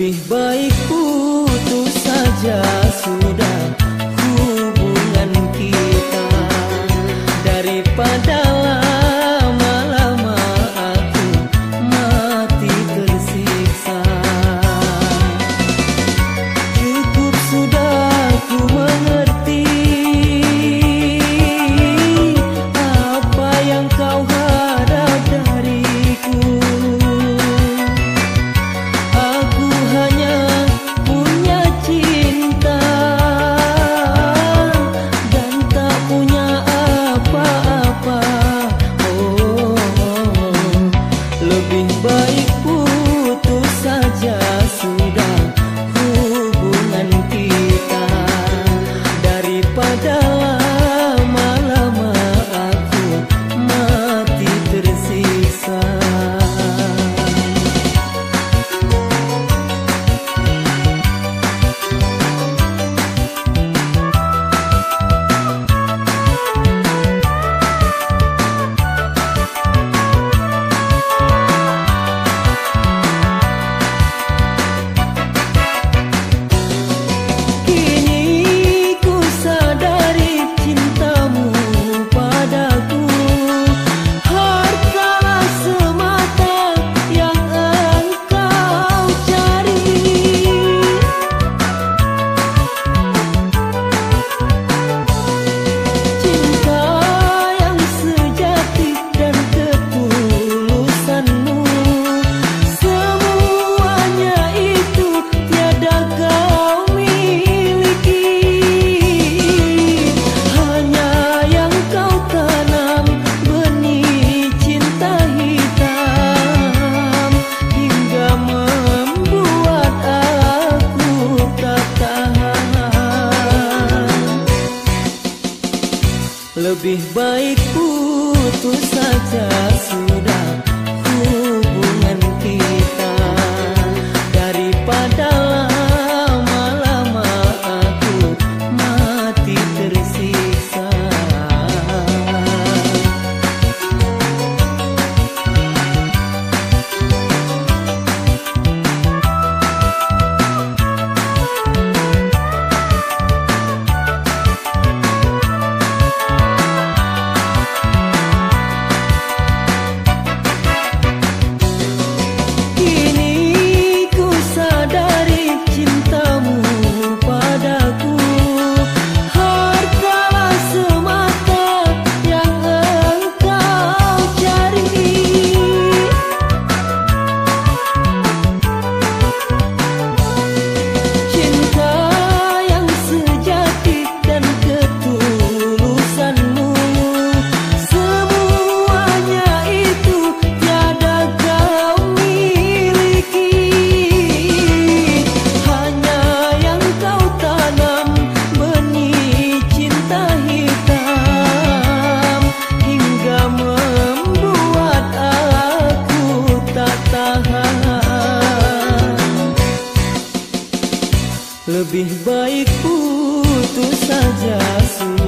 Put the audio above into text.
Lebih baik putus saja lebih baik putus saja sudah